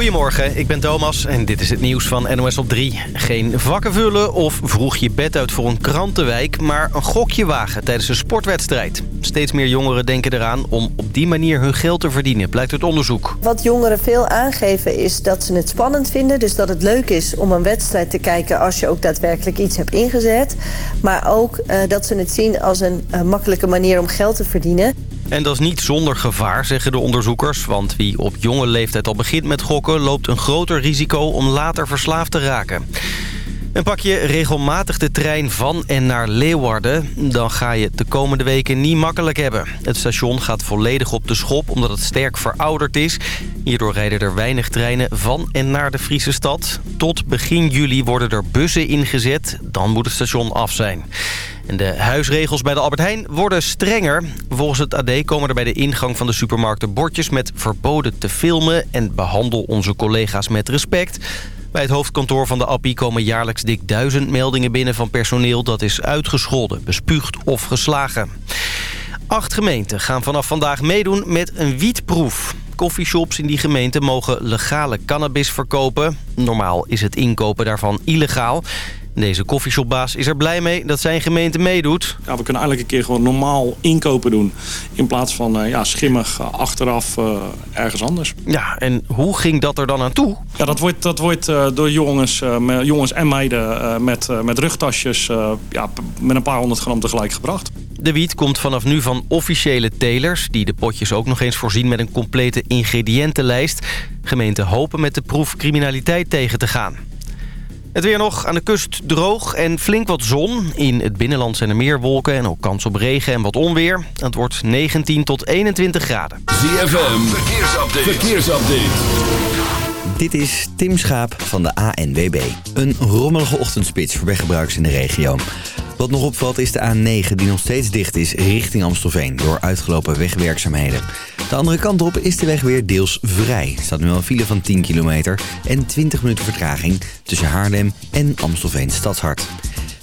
Goedemorgen, ik ben Thomas en dit is het nieuws van NOS op 3. Geen vakken vullen of vroeg je bed uit voor een krantenwijk... maar een gokje wagen tijdens een sportwedstrijd. Steeds meer jongeren denken eraan om op die manier hun geld te verdienen, blijkt uit onderzoek. Wat jongeren veel aangeven is dat ze het spannend vinden. Dus dat het leuk is om een wedstrijd te kijken als je ook daadwerkelijk iets hebt ingezet. Maar ook uh, dat ze het zien als een uh, makkelijke manier om geld te verdienen. En dat is niet zonder gevaar, zeggen de onderzoekers. Want wie op jonge leeftijd al begint met gokken... loopt een groter risico om later verslaafd te raken. En pak je regelmatig de trein van en naar Leeuwarden... dan ga je het de komende weken niet makkelijk hebben. Het station gaat volledig op de schop omdat het sterk verouderd is. Hierdoor rijden er weinig treinen van en naar de Friese stad. Tot begin juli worden er bussen ingezet. Dan moet het station af zijn. De huisregels bij de Albert Heijn worden strenger. Volgens het AD komen er bij de ingang van de supermarkten bordjes met verboden te filmen... en behandel onze collega's met respect... Bij het hoofdkantoor van de Appie komen jaarlijks dik duizend meldingen binnen van personeel... dat is uitgescholden, bespuugd of geslagen. Acht gemeenten gaan vanaf vandaag meedoen met een wietproef. Coffeeshops in die gemeente mogen legale cannabis verkopen. Normaal is het inkopen daarvan illegaal. Deze koffieshopbaas is er blij mee dat zijn gemeente meedoet. Ja, we kunnen eigenlijk een keer gewoon normaal inkopen doen. In plaats van uh, ja, schimmig uh, achteraf uh, ergens anders. Ja, en hoe ging dat er dan aan toe? Ja, dat wordt, dat wordt door jongens, jongens en meiden met, met rugtasjes ja, met een paar honderd gram tegelijk gebracht. De wiet komt vanaf nu van officiële telers... die de potjes ook nog eens voorzien met een complete ingrediëntenlijst. Gemeenten hopen met de proef criminaliteit tegen te gaan. Het weer nog aan de kust droog en flink wat zon. In het binnenland zijn er meer wolken en ook kans op regen en wat onweer. Het wordt 19 tot 21 graden. ZFM, verkeersupdate. verkeersupdate. Dit is Tim Schaap van de ANWB. Een rommelige ochtendspits voor weggebruikers in de regio. Wat nog opvalt is de A9 die nog steeds dicht is richting Amstelveen... door uitgelopen wegwerkzaamheden. De andere kant op is de weg weer deels vrij. Er staat nu al een file van 10 kilometer en 20 minuten vertraging... tussen Haarlem en Amstelveen Stadshart.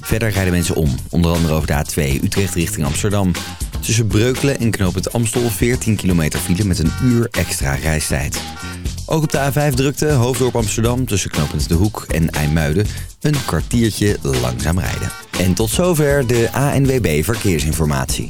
Verder rijden mensen om, onder andere over de A2 Utrecht richting Amsterdam. Tussen Breukelen en Knoopend Amstel 14 kilometer file met een uur extra reistijd. Ook op de A5 drukte Hoofddorp Amsterdam tussen knooppunt De Hoek en IJmuiden een kwartiertje langzaam rijden. En tot zover de ANWB Verkeersinformatie.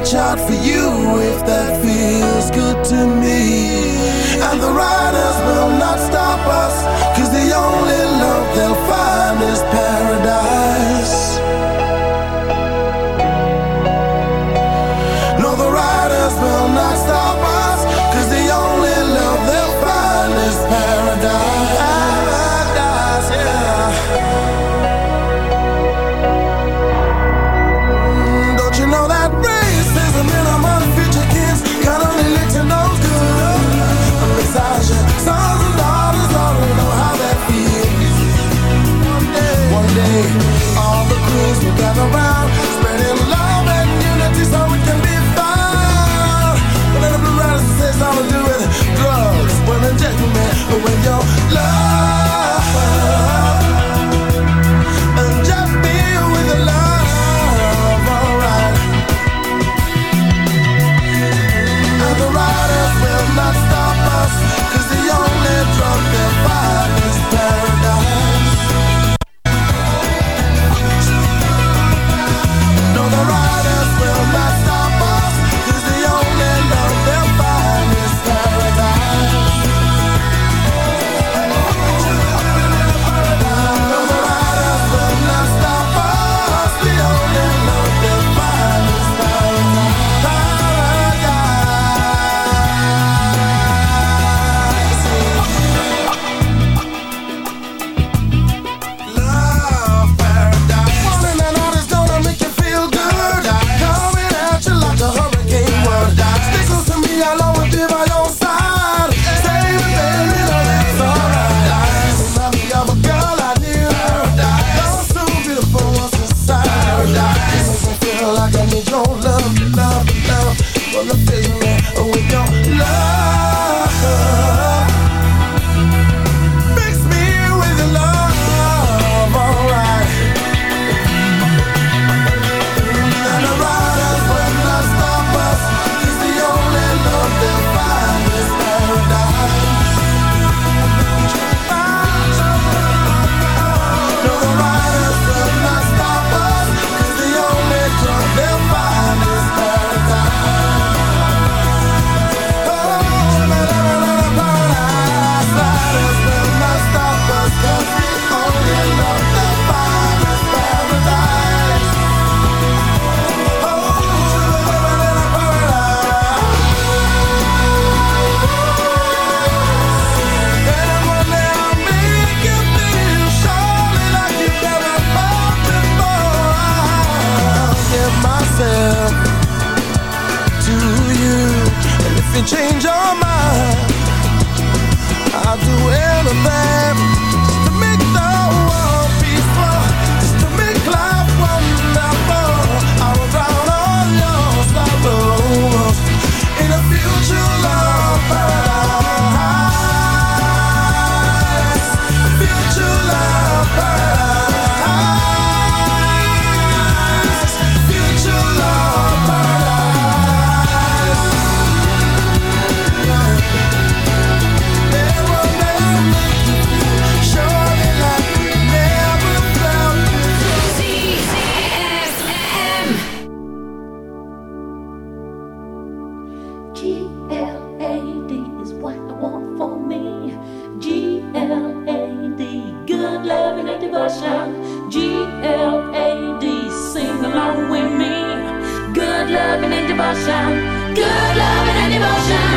reach out for you if that feels good to me. And the riders will not stop us, cause the only love they'll find. discussion. G L A D, sing along with me. Good loving and devotion. Good loving and devotion.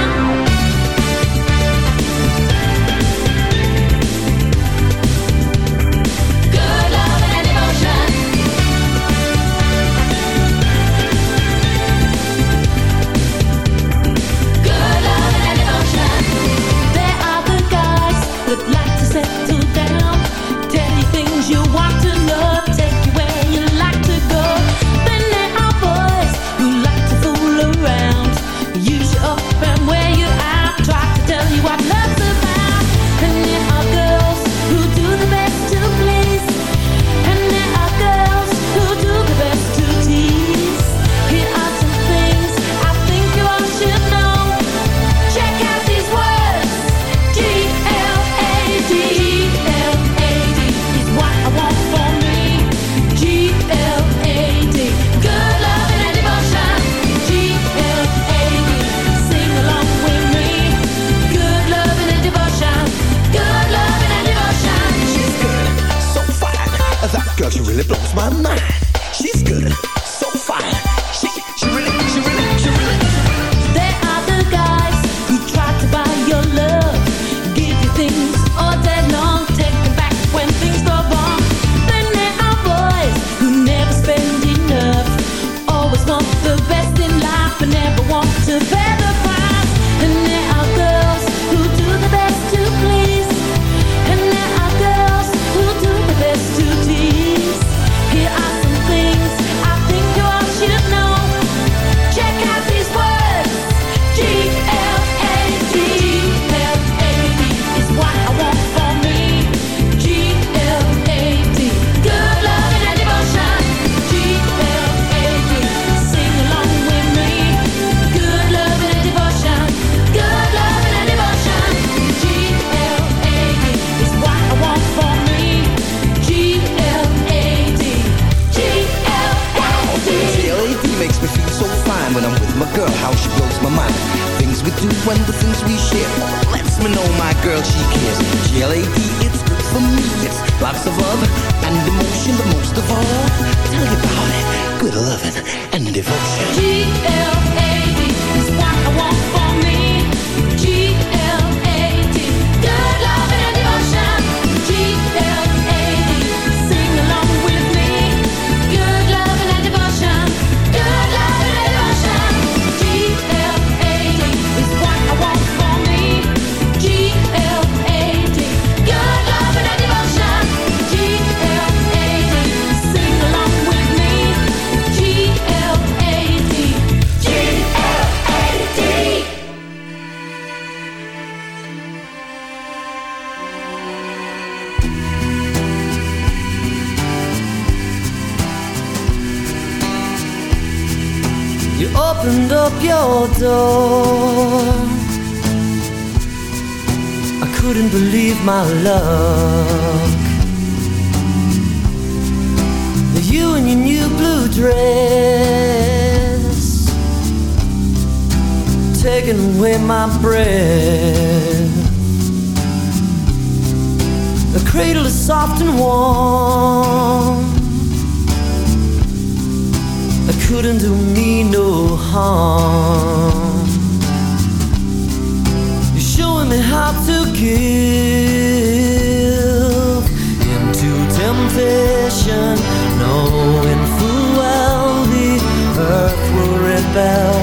Taking away my breath. The cradle is soft and warm. I couldn't do me no harm. You're showing me how to give into temptation, knowing full well the earth will rebel.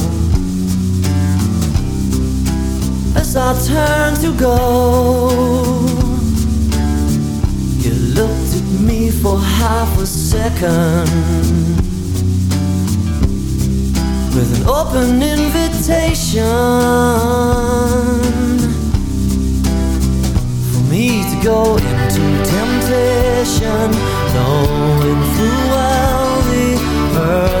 As I turn to go, you looked at me for half a second with an open invitation for me to go into temptation, knowing full well the earth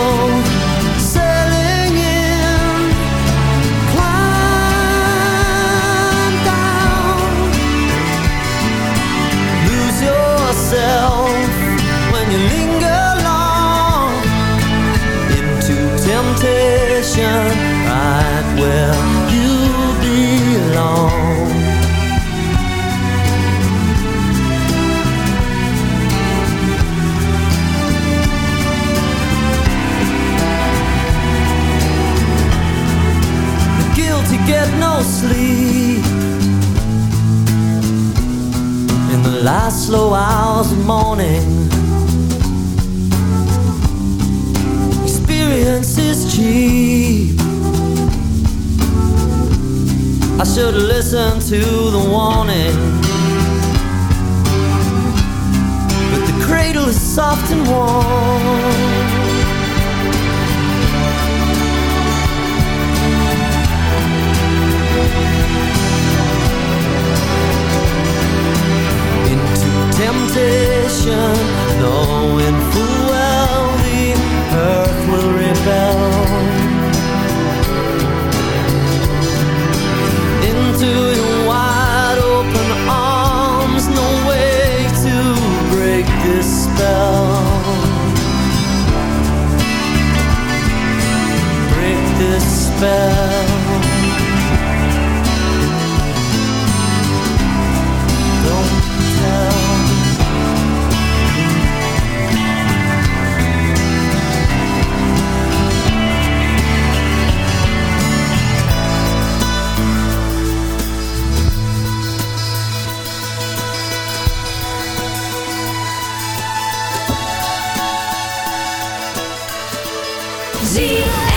I've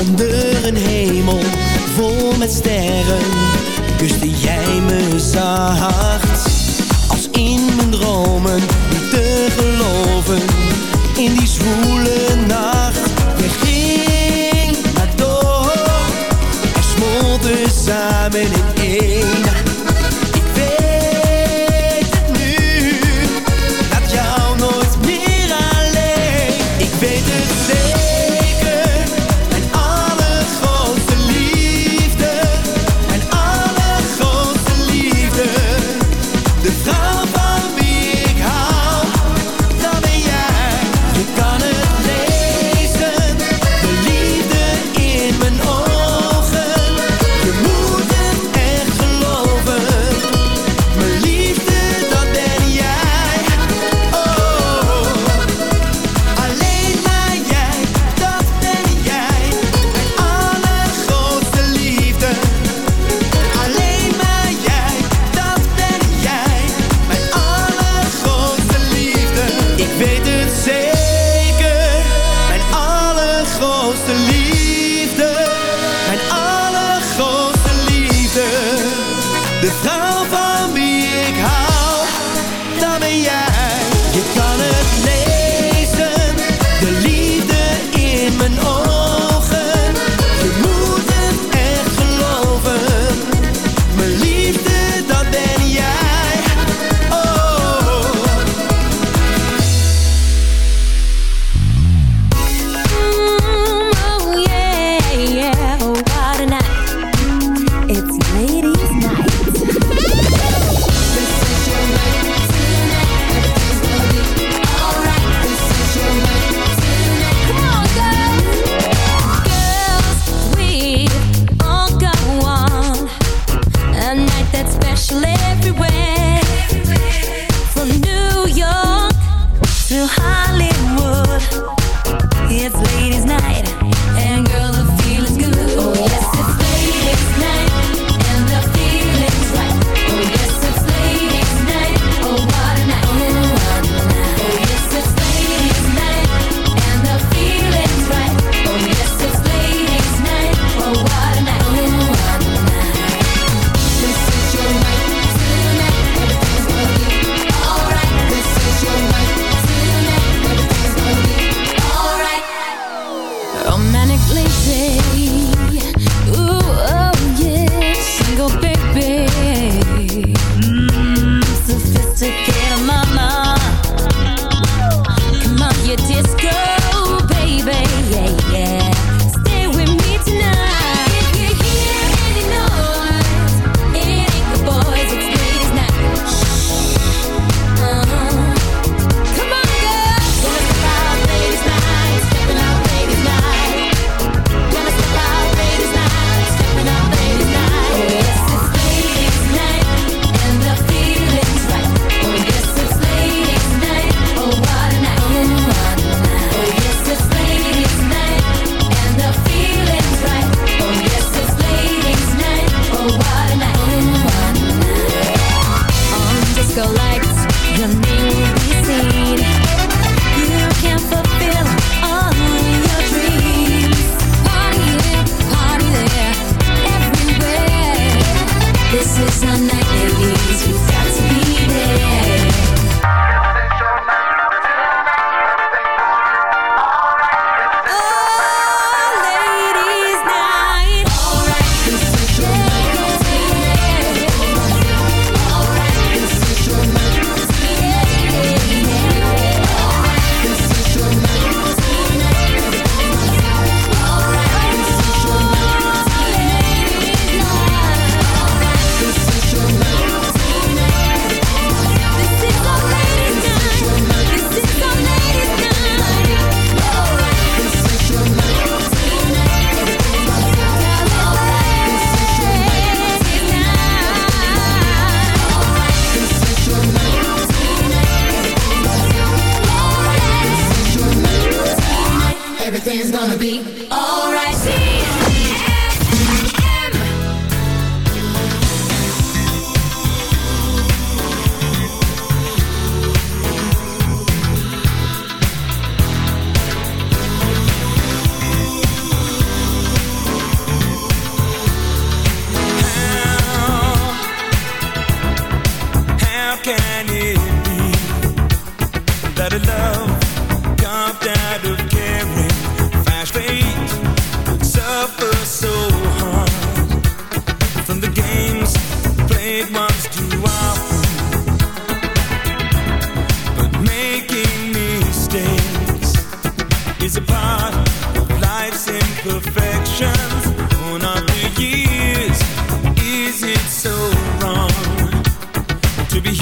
onder een hemel vol met sterren kuste jij me zacht. Als in mijn dromen niet te geloven, in die zwoele nacht. Je ging maar door, we smolten samen in één.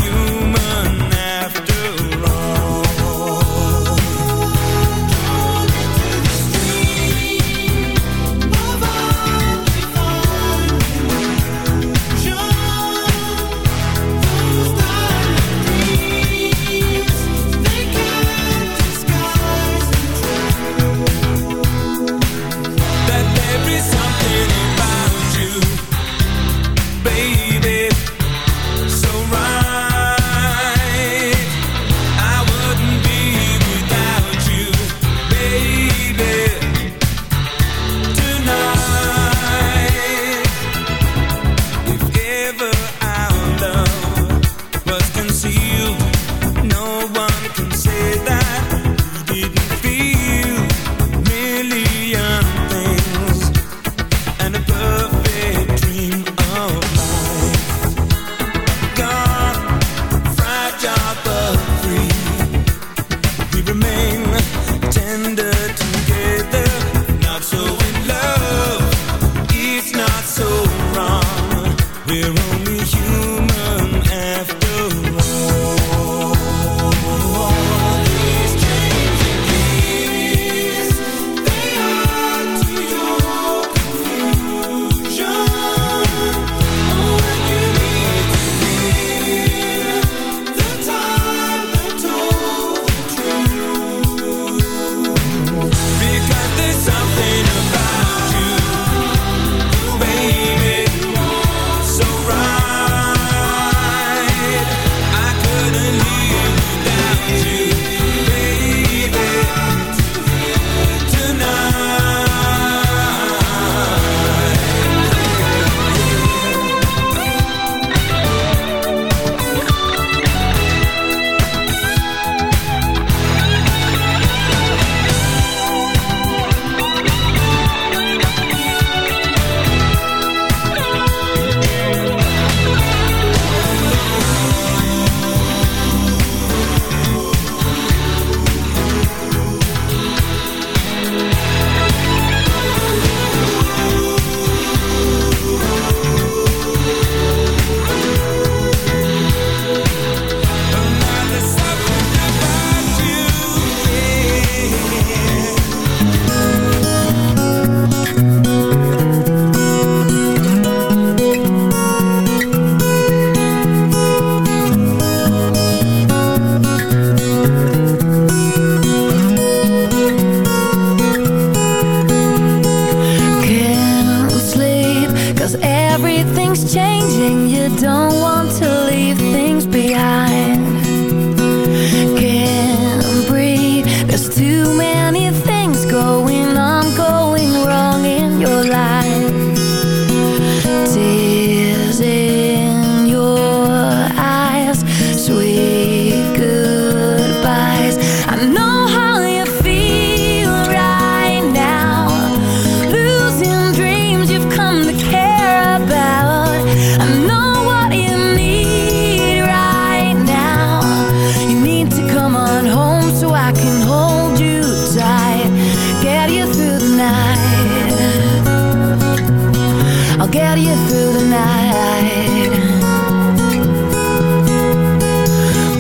you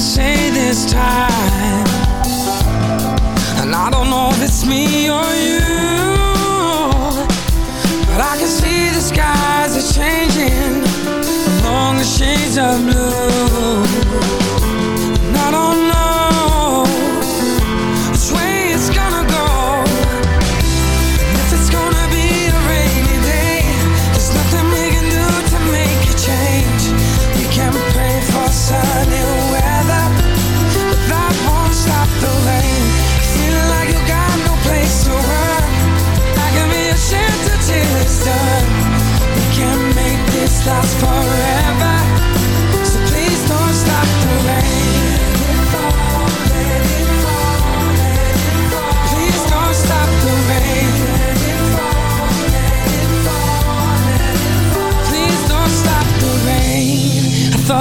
same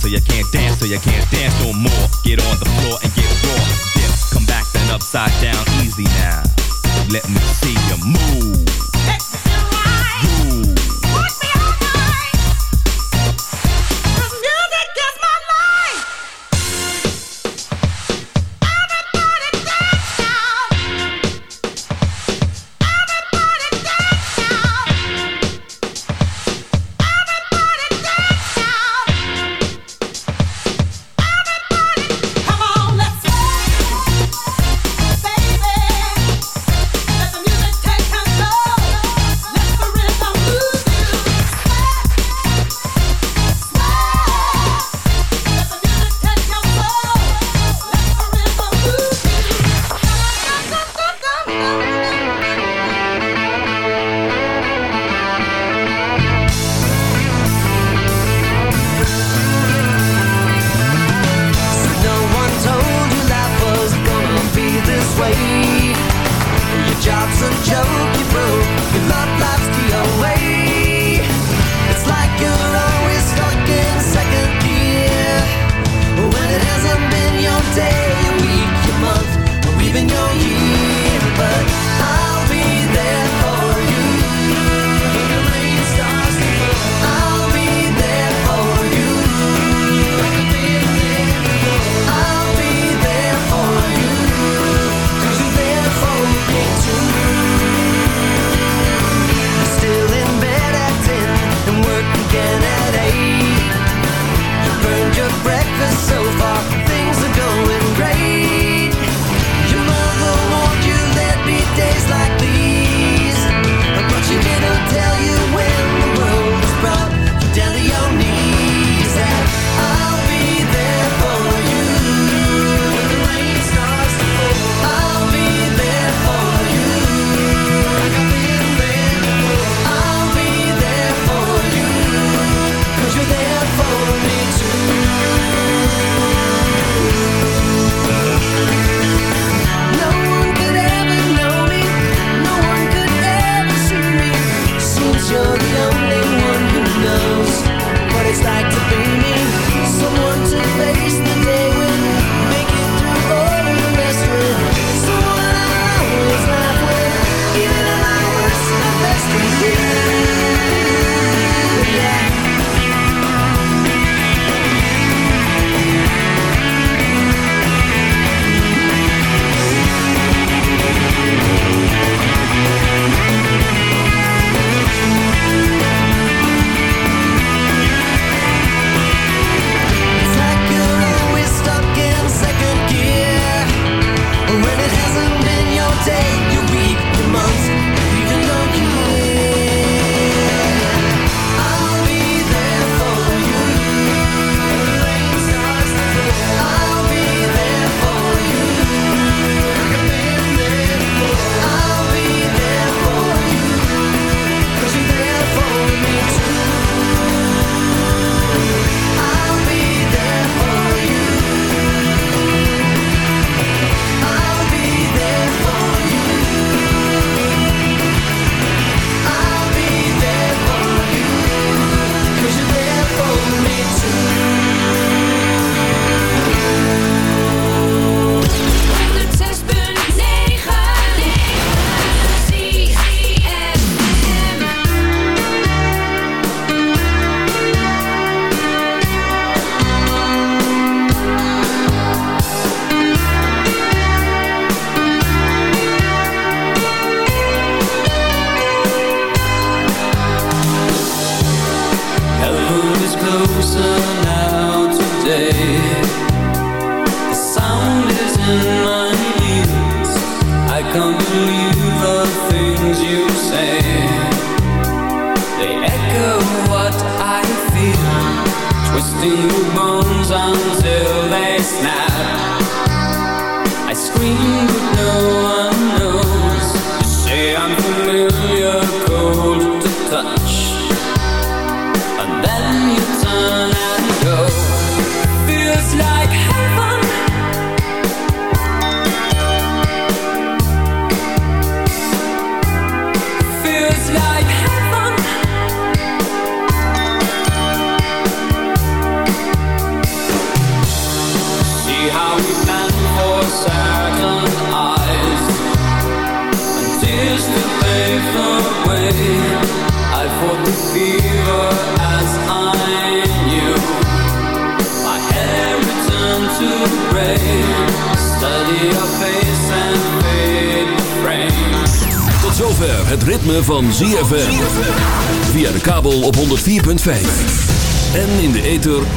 so you can't dance, so you can't dance no more. Get on the floor and get raw. Dip, come back then upside down, easy now. Let me see you move.